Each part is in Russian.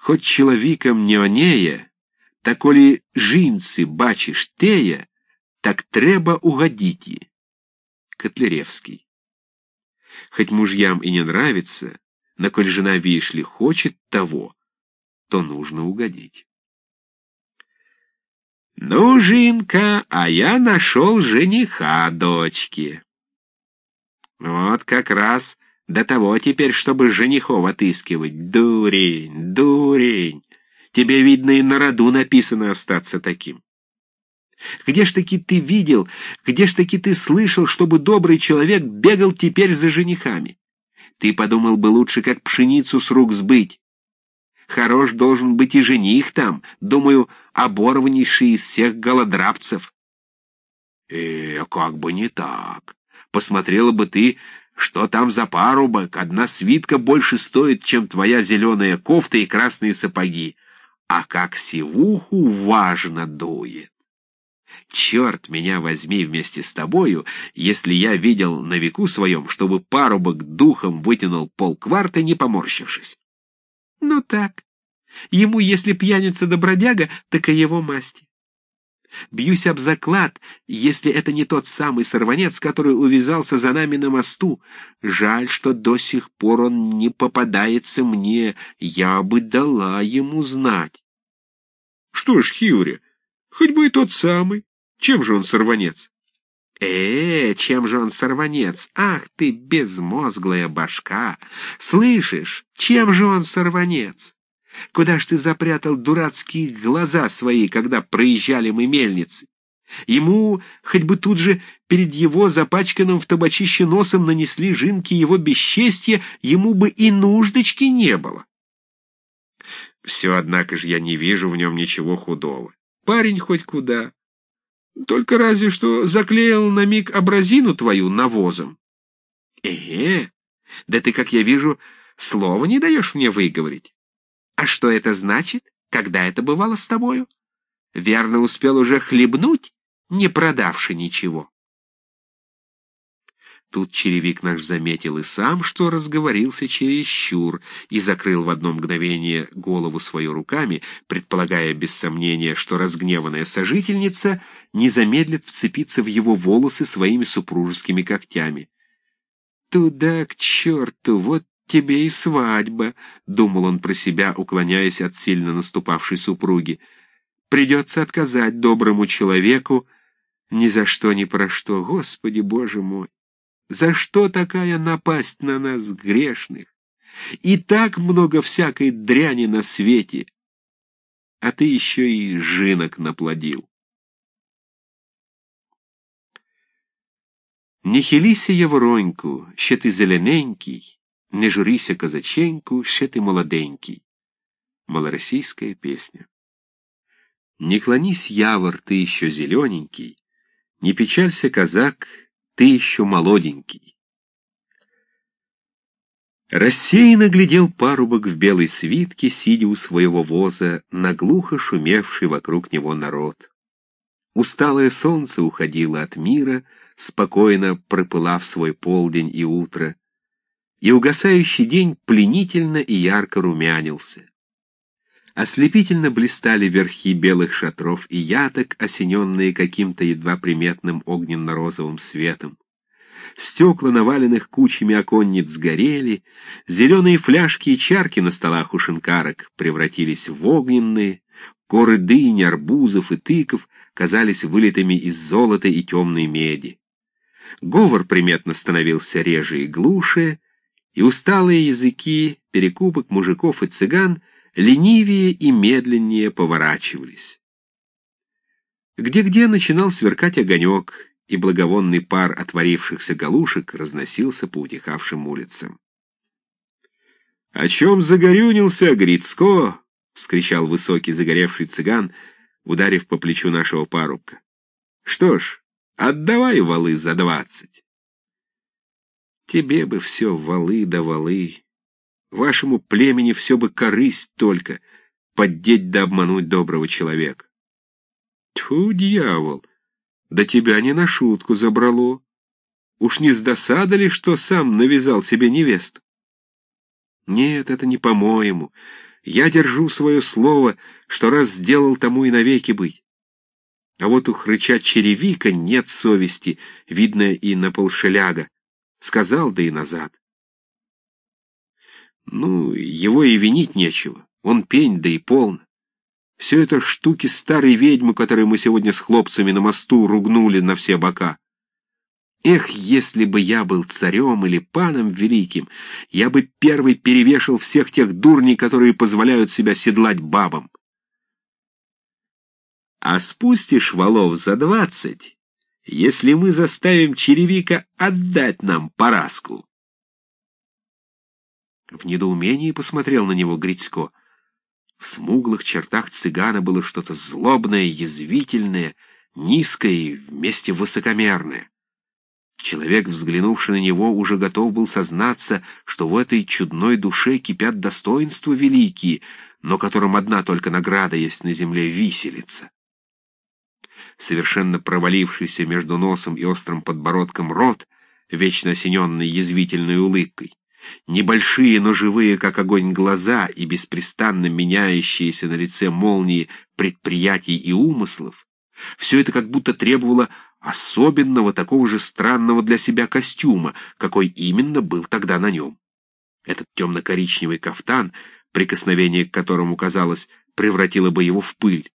хоть чоловікам не онеє, та коли жінці бачиш теє, так треба угодить ей. Котляревский. Хоть мужьям и не нравится, но коль жена, видишь ли, хочет того, то нужно угодить. «Ну, Жинка, а я нашел жениха дочки». Вот как раз до того теперь, чтобы женихов отыскивать. Дурень, дурень. Тебе, видно, и на роду написано остаться таким. Где ж таки ты видел, где ж таки ты слышал, чтобы добрый человек бегал теперь за женихами? Ты подумал бы лучше, как пшеницу с рук сбыть. Хорош должен быть и жених там, думаю, оборваннейший из всех голодрабцев. Э, как бы не так. Посмотрела бы ты, что там за парубок, одна свитка больше стоит, чем твоя зеленая кофта и красные сапоги. А как сивуху важно дует. Черт меня возьми вместе с тобою, если я видел на веку своем, чтобы парубок духом вытянул полкварта, не поморщившись. Ну так. Ему, если пьяница да бродяга, так и его масти. Бьюсь об заклад, если это не тот самый сорванец, который увязался за нами на мосту. Жаль, что до сих пор он не попадается мне. Я бы дала ему знать. Что ж, Хиури, хоть бы и тот самый. Чем же он сорванец? Э, чем же он сорванец? Ах ты, безмозглая башка! Слышишь, чем же он сорванец? Куда ж ты запрятал дурацкие глаза свои, когда проезжали мы мельницы? Ему хоть бы тут же перед его запачканным в табачище носом нанесли жинки его бесчестья, ему бы и нуждочки не было. Все, однако же, я не вижу в нем ничего худого. Парень хоть куда. Только разве что заклеил на миг абразину твою навозом. Э, да ты, как я вижу, слова не даешь мне выговорить. А что это значит? Когда это бывало с тобою? Верно успел уже хлебнуть, не продавши ничего. Тут черевик наш заметил и сам, что разговорился чересчур, и закрыл в одно мгновение голову свою руками, предполагая без сомнения, что разгневанная сожительница не замедлит вцепиться в его волосы своими супружескими когтями. «Туда, к черту, вот тебе и свадьба», — думал он про себя, уклоняясь от сильно наступавшей супруги. «Придется отказать доброму человеку ни за что, ни про что, Господи Боже мой!» За что такая напасть на нас, грешных? И так много всякой дряни на свете, а ты еще и жинок наплодил. Не хилися, Євороньку, ще ти зелененький, не журися, козаченьку, ще ты молоденький. Малороссийская песня. Не клонись, Явор, ты еще зелененький, не печалься, казак, ты еще молоденький. Рассеянно глядел парубок в белой свитке, сидя у своего воза, наглухо шумевший вокруг него народ. Усталое солнце уходило от мира, спокойно пропылав свой полдень и утро, и угасающий день пленительно и ярко румянился. Ослепительно блистали верхи белых шатров и яток, осененные каким-то едва приметным огненно-розовым светом. Стекла наваленных кучами оконниц сгорели, зеленые фляжки и чарки на столах у шинкарок превратились в огненные, коры дынь, арбузов и тыков казались вылитыми из золота и темной меди. Говор приметно становился реже и глуше, и усталые языки перекупок мужиков и цыган — ленивее и медленнее поворачивались. Где-где начинал сверкать огонек, и благовонный пар отворившихся галушек разносился по утихавшим улицам. — О чем загорюнился, Грицко? — вскричал высокий загоревший цыган, ударив по плечу нашего парубка. — Что ж, отдавай валы за двадцать. — Тебе бы все валы да валы, Вашему племени все бы корысть только, поддеть да обмануть доброго человека. Тьфу, дьявол, да тебя не на шутку забрало. Уж не с досады ли, что сам навязал себе невесту? Нет, это не по-моему. Я держу свое слово, что раз сделал тому и навеки быть. А вот у хрыча черевика нет совести, видно и на полшеляга. Сказал, да и назад. Ну, его и винить нечего. Он пень, да и полно. Все это штуки старой ведьмы, которые мы сегодня с хлопцами на мосту ругнули на все бока. Эх, если бы я был царем или паном великим, я бы первый перевешал всех тех дурней, которые позволяют себя седлать бабам. А спустишь валов за двадцать, если мы заставим черевика отдать нам пораску. В недоумении посмотрел на него Грицько. В смуглых чертах цыгана было что-то злобное, язвительное, низкое и вместе высокомерное. Человек, взглянувший на него, уже готов был сознаться, что в этой чудной душе кипят достоинства великие, но которым одна только награда есть на земле — виселица. Совершенно провалившийся между носом и острым подбородком рот, вечно осененный язвительной улыбкой, Небольшие, но живые, как огонь, глаза и беспрестанно меняющиеся на лице молнии предприятий и умыслов — все это как будто требовало особенного, такого же странного для себя костюма, какой именно был тогда на нем. Этот темно-коричневый кафтан, прикосновение к которому, казалось, превратило бы его в пыль,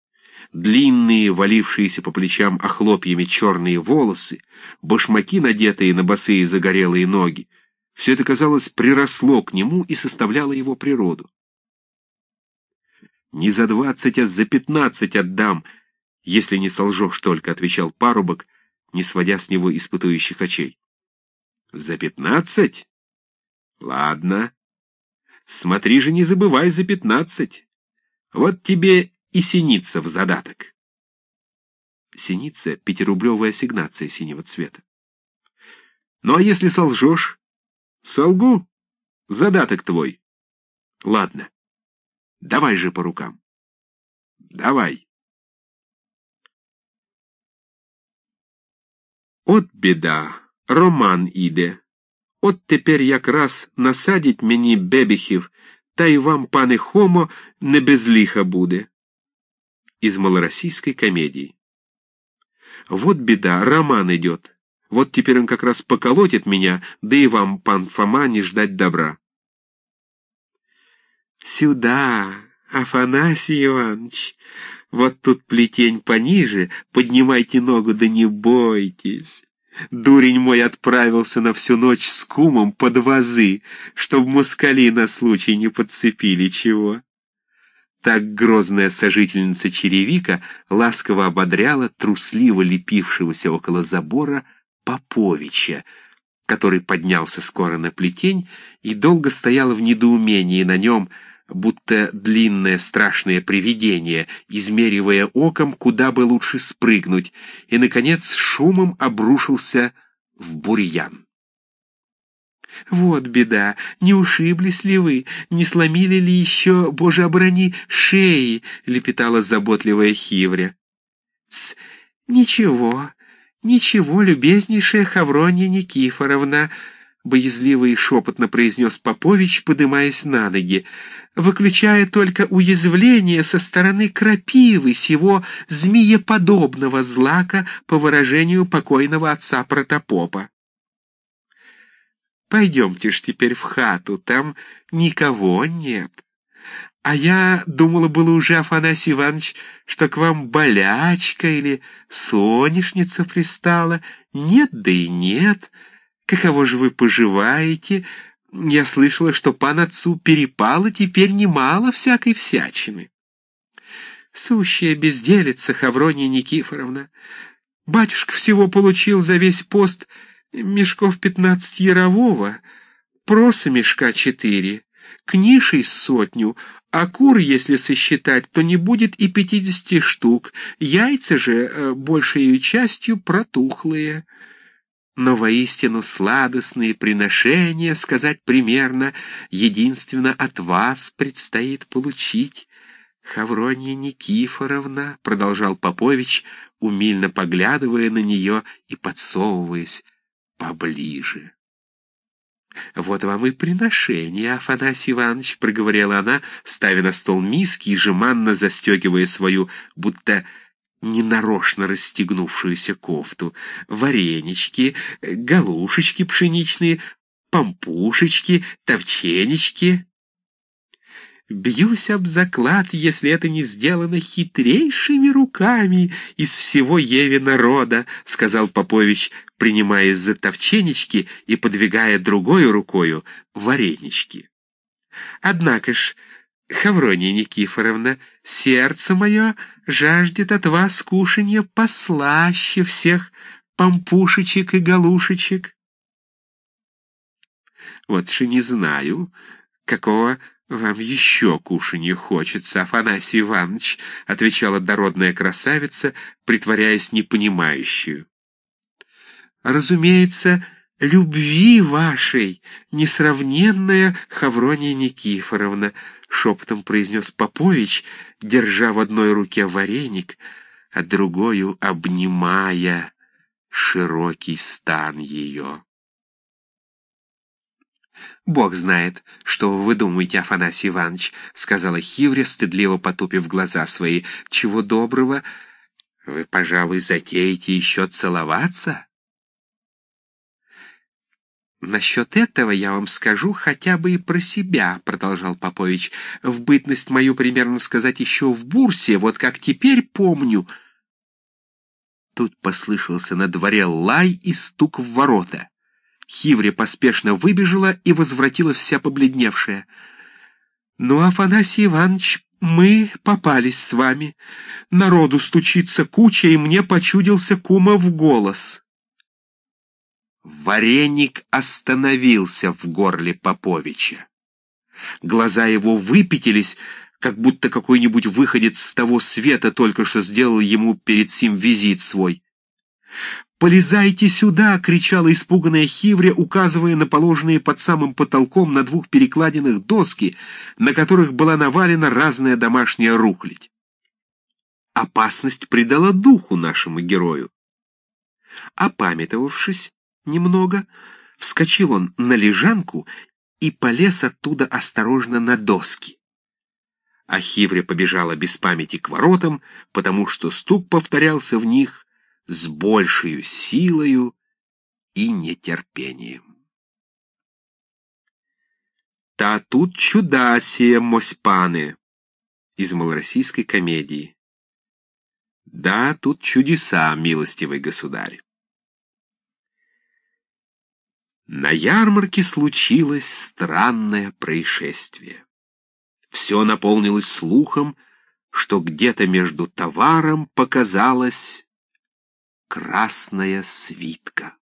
длинные, валившиеся по плечам охлопьями черные волосы, башмаки, надетые на босые загорелые ноги, все это, казалось, приросло к нему и составляло его природу. «Не за двадцать, а за пятнадцать отдам, если не солжешь только», — отвечал парубок, не сводя с него испытующих очей. «За пятнадцать? Ладно. Смотри же, не забывай за пятнадцать. Вот тебе и синица в задаток». Синица — пятирублевая ассигнация синего цвета. «Ну а если солжешь?» Солгу? Задаток твой. Ладно. Давай же по рукам. Давай. От біда, роман іде. От тепер якраз насадять мені бебіхів, та й вам, пане Хомо, не без лиха буде. Из малороссийской комедии. Вот беда, роман идет. Вот теперь он как раз поколотит меня, да и вам, пан Фома, не ждать добра. Сюда, Афанасий Иванович, вот тут плетень пониже, поднимайте ногу, да не бойтесь. Дурень мой отправился на всю ночь с кумом под вазы, чтоб москали на случай не подцепили чего. Так грозная сожительница черевика ласково ободряла трусливо лепившегося около забора Поповича, который поднялся скоро на плетень и долго стоял в недоумении на нем, будто длинное страшное привидение, измеривая оком, куда бы лучше спрыгнуть, и, наконец, шумом обрушился в бурьян. «Вот беда! Не ушиблись ли вы? Не сломили ли еще, боже оборони, шеи?» — лепетала заботливая хивря. «Тс, ничего, «Ничего, любезнейшая Хавронья Никифоровна», — боязливо и шепотно произнес Попович, подымаясь на ноги, выключая только уязвление со стороны крапивы сего змееподобного злака по выражению покойного отца протопопа. «Пойдемте ж теперь в хату, там никого нет». А я думала было уже, Афанасий Иванович, что к вам болячка или сонешница пристала. Нет, да и нет. Каково же вы поживаете? Я слышала, что пан отцу перепало теперь немало всякой всячины. Сущая безделица, Хаврония Никифоровна. Батюшка всего получил за весь пост мешков пятнадцать ярового, проса мешка четыре, книжей сотню, а кур, если сосчитать, то не будет и пятидесяти штук, яйца же э, большей частью протухлые. Но воистину сладостные приношения, сказать примерно, единственно от вас предстоит получить. Хавронья Никифоровна, — продолжал Попович, умильно поглядывая на нее и подсовываясь поближе. «Вот вам и приношение, Афанасий Иванович», — проговорила она, ставя на стол миски и жеманно застегивая свою, будто ненарочно расстегнувшуюся кофту, варенички, галушечки пшеничные, помпушечки, товченечки. Бьюсь об заклад, если это не сделано хитрейшими руками из всего Еве народа, — сказал Попович, принимаясь за товченечки и подвигая другой рукою варенички. Однако ж, Хаврония Никифоровна, сердце мое жаждет от вас кушанья послаще всех помпушечек и галушечек. Вот же не знаю, какого «Вам еще кушанье хочется, Афанасий Иванович», — отвечала дородная красавица, притворяясь непонимающую. «Разумеется, любви вашей, несравненная Хаврония Никифоровна», — шепотом произнес Попович, держа в одной руке вареник, а другую обнимая широкий стан ее. «Бог знает, что вы думаете, Афанасий Иванович», — сказала Хивря, стыдливо потупив глаза свои. «Чего доброго? Вы, пожалуй, затеете еще целоваться?» «Насчет этого я вам скажу хотя бы и про себя», — продолжал Попович. «В бытность мою, примерно сказать, еще в бурсе, вот как теперь помню». Тут послышался на дворе лай и стук в ворота. Хивря поспешно выбежала и возвратилась вся побледневшая. «Ну, Афанасий Иванович, мы попались с вами. Народу стучится куча, и мне почудился кума в голос». Вареник остановился в горле Поповича. Глаза его выпятились, как будто какой-нибудь выходец с того света только что сделал ему перед сим визит свой. «Полезайте сюда!» — кричала испуганная Хивря, указывая на положенные под самым потолком на двух перекладинах доски, на которых была навалена разная домашняя рухлядь. Опасность придала духу нашему герою. Опамятовавшись немного, вскочил он на лежанку и полез оттуда осторожно на доски. А Хивря побежала без памяти к воротам, потому что стук повторялся в них с большей силою и нетерпением. «Та тут чудасие, мосьпаны!» из малороссийской комедии. «Да, тут чудеса, милостивый государь!» На ярмарке случилось странное происшествие. Все наполнилось слухом, что где-то между товаром показалось красная свитка.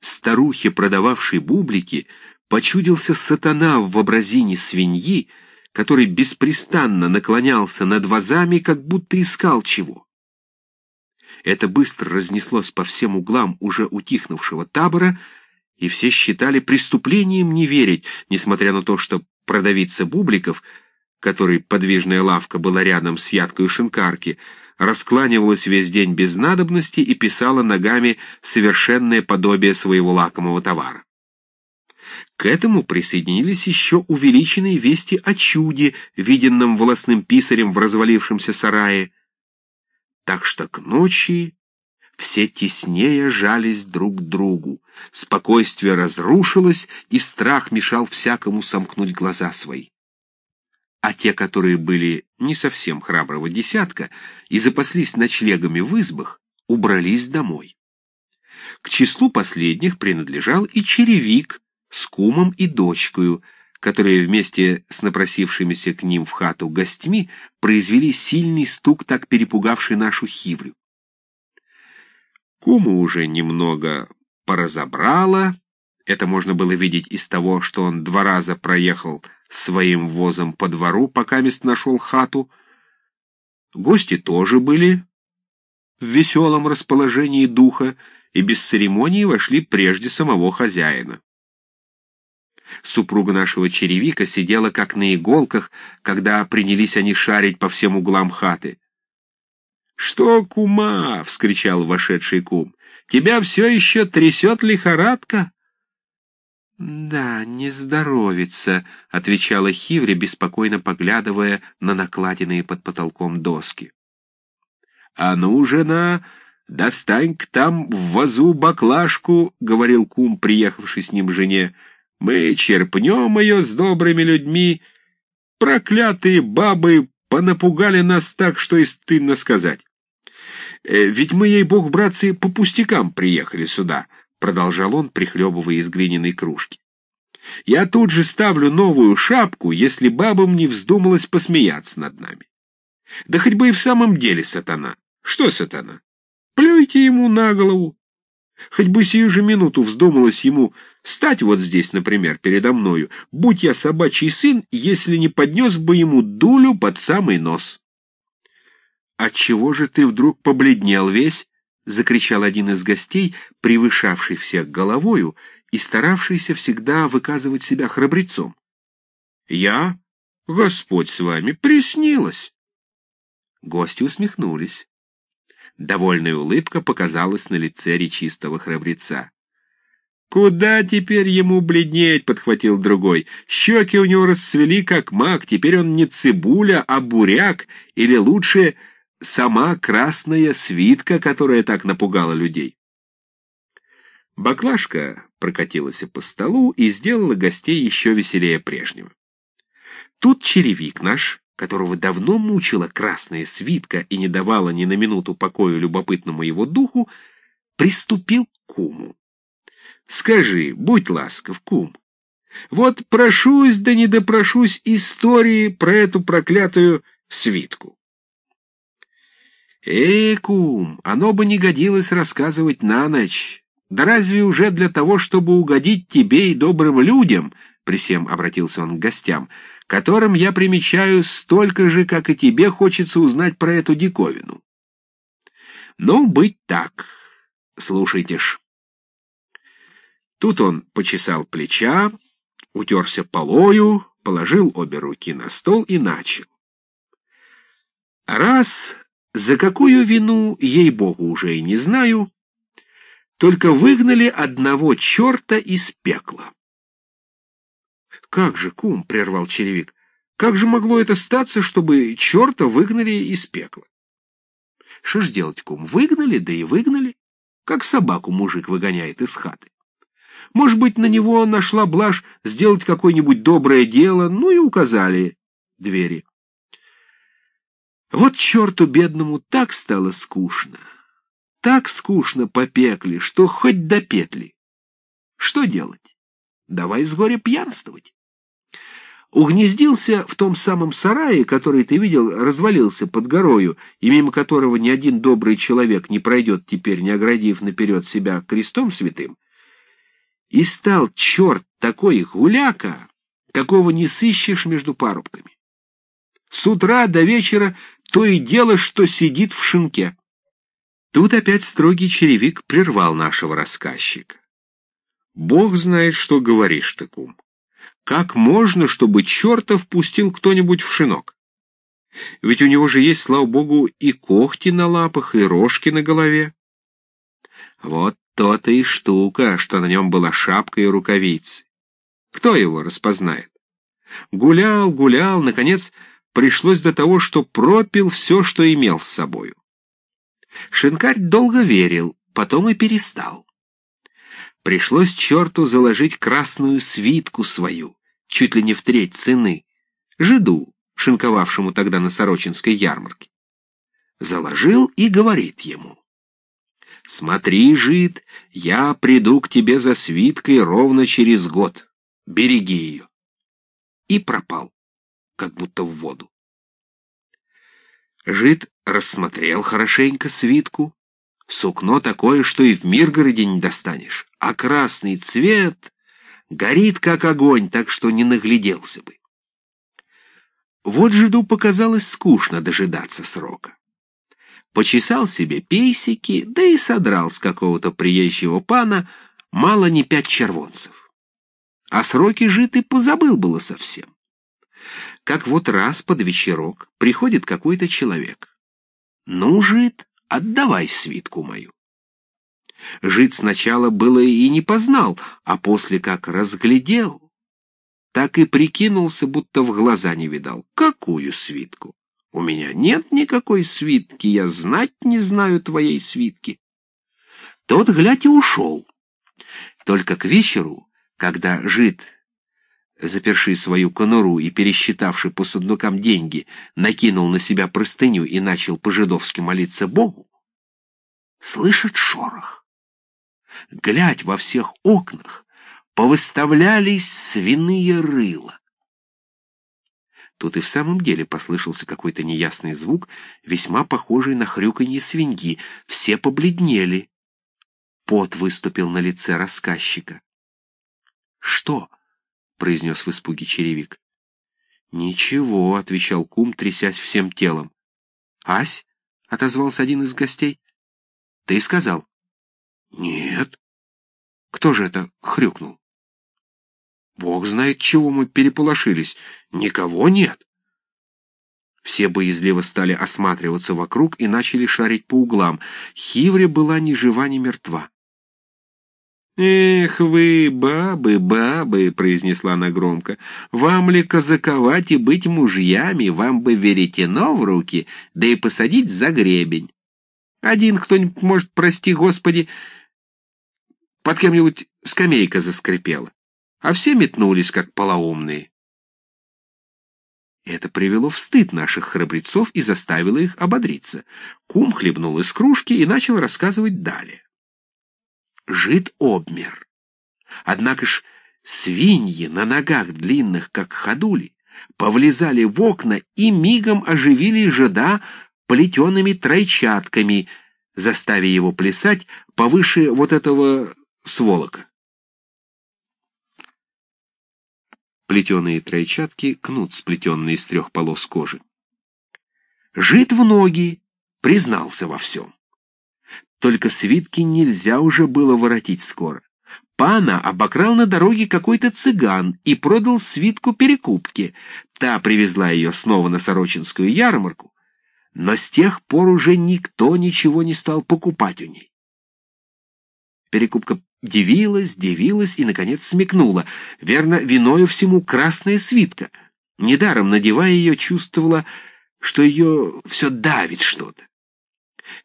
Старухе, продававшей бублики, почудился сатана в образине свиньи, который беспрестанно наклонялся над вазами, как будто искал чего. Это быстро разнеслось по всем углам уже утихнувшего табора, и все считали преступлением не верить, несмотря на то, что продавица бубликов, которой подвижная лавка была рядом с ядкой шинкарки, раскланивалась весь день без надобности и писала ногами совершенное подобие своего лакомого товара. К этому присоединились еще увеличенные вести о чуде, виденном волосным писарем в развалившемся сарае. Так что к ночи все теснее жались друг к другу, спокойствие разрушилось, и страх мешал всякому сомкнуть глаза свои а те, которые были не совсем храброго десятка и запаслись ночлегами в избах, убрались домой. К числу последних принадлежал и черевик с кумом и дочкою, которые вместе с напросившимися к ним в хату гостьми произвели сильный стук, так перепугавший нашу хиврю. Куму уже немного поразобрала, это можно было видеть из того, что он два раза проехал своим возом по двору, пока мест нашел хату. Гости тоже были в веселом расположении духа и без церемонии вошли прежде самого хозяина. Супруга нашего черевика сидела как на иголках, когда принялись они шарить по всем углам хаты. «Что, кума?» — вскричал вошедший кум. «Тебя все еще трясет лихорадка?» «Да, не здоровится», — отвечала Хивре, беспокойно поглядывая на накладенные под потолком доски. «А ну, жена, достань-ка там в вазу баклажку», — говорил кум, приехавший с ним жене. «Мы черпнем ее с добрыми людьми. Проклятые бабы понапугали нас так, что и стыдно сказать. Э, ведь мы, ей-бог, братцы, по пустякам приехали сюда». — продолжал он, прихлебывая из глиняной кружки. «Я тут же ставлю новую шапку, если бабам не вздумалось посмеяться над нами. Да хоть бы и в самом деле сатана. Что сатана? Плюйте ему на голову. Хоть бы сию же минуту вздумалось ему стать вот здесь, например, передо мною, будь я собачий сын, если не поднес бы ему дулю под самый нос. Отчего же ты вдруг побледнел весь? — закричал один из гостей, превышавший всех головою и старавшийся всегда выказывать себя храбрецом. «Я? Господь с вами, приснилось!» Гости усмехнулись. Довольная улыбка показалась на лице речистого храбреца. «Куда теперь ему бледнеть?» — подхватил другой. «Щеки у него расцвели, как мак. Теперь он не цибуля, а буряк, или лучше сама красная свитка, которая так напугала людей. Баклажка прокатилась по столу и сделала гостей еще веселее прежнего. Тут черевик наш, которого давно мучила красная свитка и не давала ни на минуту покоя любопытному его духу, приступил к куму. «Скажи, будь ласков, кум, вот прошусь да не допрошусь истории про эту проклятую свитку. «Эй, кум, оно бы не годилось рассказывать на ночь. Да разве уже для того, чтобы угодить тебе и добрым людям?» При всем обратился он к гостям, которым я примечаю столько же, как и тебе хочется узнать про эту диковину. Ну, быть так. Слушайте ж. Тут он почесал плеча, утерся полою, положил обе руки на стол и начал. Раз за какую вину, ей-богу, уже и не знаю, только выгнали одного черта из пекла. — Как же, кум, — прервал черевик, — как же могло это статься, чтобы черта выгнали из пекла? — Что ж делать, кум, выгнали, да и выгнали, как собаку мужик выгоняет из хаты. Может быть, на него нашла блажь сделать какое-нибудь доброе дело, ну и указали двери. Вот черту бедному так стало скучно, так скучно по пекле, что хоть до петли. Что делать? Давай с горя пьянствовать. Угнездился в том самом сарае, который ты видел, развалился под горою, и мимо которого ни один добрый человек не пройдет теперь, не оградив наперед себя крестом святым, и стал черт такой гуляка, какого не сыщешь между парубками. С утра до вечера то и дело, что сидит в шинке. Тут опять строгий черевик прервал нашего рассказчика. Бог знает, что говоришь ты, кум. Как можно, чтобы черта впустил кто-нибудь в шинок? Ведь у него же есть, слава богу, и когти на лапах, и рожки на голове. Вот то-то и штука, что на нем была шапка и рукавицы. Кто его распознает? Гулял, гулял, наконец пришлось до того, что пропил все, что имел с собою. Шинкарь долго верил, потом и перестал. Пришлось черту заложить красную свитку свою, чуть ли не в треть цены, жиду, шинковавшему тогда на Сорочинской ярмарке. Заложил и говорит ему. «Смотри, жид, я приду к тебе за свиткой ровно через год. Береги ее». И пропал как будто в воду. Жид рассмотрел хорошенько свитку. Сукно такое, что и в Миргороде не достанешь, а красный цвет горит, как огонь, так что не нагляделся бы. Вот жиду показалось скучно дожидаться срока. Почесал себе пейсики, да и содрал с какого-то приезжего пана мало не пять червонцев. А сроки жид и позабыл было совсем как вот раз под вечерок приходит какой-то человек. «Ну, жид, отдавай свитку мою». Жид сначала было и не познал, а после как разглядел, так и прикинулся, будто в глаза не видал. Какую свитку? У меня нет никакой свитки, я знать не знаю твоей свитки. Тот, глядь, и ушел. Только к вечеру, когда жид, заперший свою конуру и пересчитавший по сундукам деньги, накинул на себя простыню и начал по-жидовски молиться Богу, слышит шорох. Глядь во всех окнах, повыставлялись свиные рыла. Тут и в самом деле послышался какой-то неясный звук, весьма похожий на хрюканье свиньи. Все побледнели. Пот выступил на лице рассказчика. — Что? — произнес в испуге черевик. — Ничего, — отвечал кум, трясясь всем телом. — Ась? — отозвался один из гостей. — Ты сказал? — Нет. — Кто же это хрюкнул? — Бог знает, чего мы переполошились. Никого нет. Все боязливо стали осматриваться вокруг и начали шарить по углам. Хивре была ни жива, ни мертва. «Эх вы, бабы, бабы!» — произнесла она громко. «Вам ли казаковать и быть мужьями? Вам бы веретено в руки, да и посадить за гребень. Один кто-нибудь, может, прости господи, под кем-нибудь скамейка заскрипела, а все метнулись, как полоумные». Это привело в стыд наших храбрецов и заставило их ободриться. Кум хлебнул из кружки и начал рассказывать далее жид обмер. Однако ж свиньи на ногах длинных, как ходули, повлезали в окна и мигом оживили жида плетеными тройчатками, заставив его плясать повыше вот этого сволока. Плетеные тройчатки — кнут, сплетенный из трех полос кожи. Жид в ноги признался во всем. Только свитки нельзя уже было воротить скоро. Пана обокрал на дороге какой-то цыган и продал свитку перекупке. Та привезла ее снова на Сорочинскую ярмарку, но с тех пор уже никто ничего не стал покупать у ней. Перекупка дивилась, дивилась и, наконец, смекнула. Верно, виною всему красная свитка. Недаром, надевая ее, чувствовала, что ее все давит что-то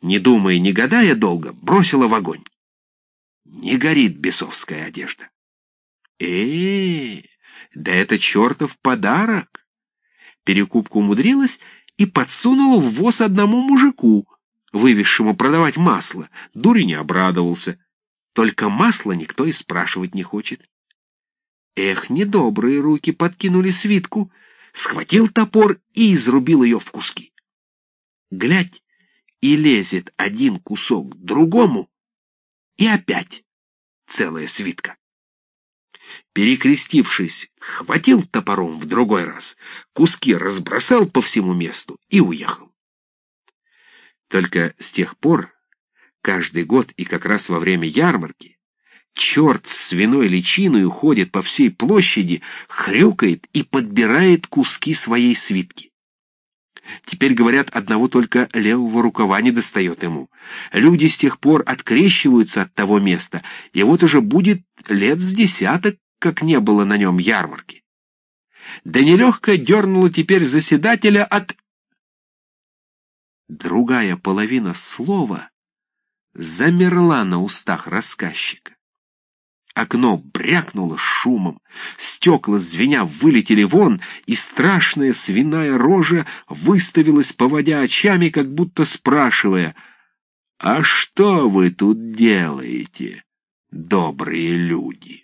не думая, не гадая долго, бросила в огонь. Не горит бесовская одежда. э э да это чертов подарок! Перекупка умудрилась и подсунула в воз одному мужику, вывезшему продавать масло. Дури не обрадовался. Только масла никто и спрашивать не хочет. Эх, недобрые руки подкинули свитку, схватил топор и изрубил ее в куски. Глядь, и лезет один кусок к другому, и опять целая свитка. Перекрестившись, хватил топором в другой раз, куски разбросал по всему месту и уехал. Только с тех пор, каждый год и как раз во время ярмарки, черт с свиной личиной уходит по всей площади, хрюкает и подбирает куски своей свитки. Теперь, говорят, одного только левого рукава не достает ему. Люди с тех пор открещиваются от того места, и вот уже будет лет с десяток, как не было на нем ярмарки. Да нелегко дернуло теперь заседателя от... Другая половина слова замерла на устах рассказчика. Окно брякнуло шумом, стекла звеня вылетели вон, и страшная свиная рожа выставилась, поводя очами, как будто спрашивая, «А что вы тут делаете, добрые люди?»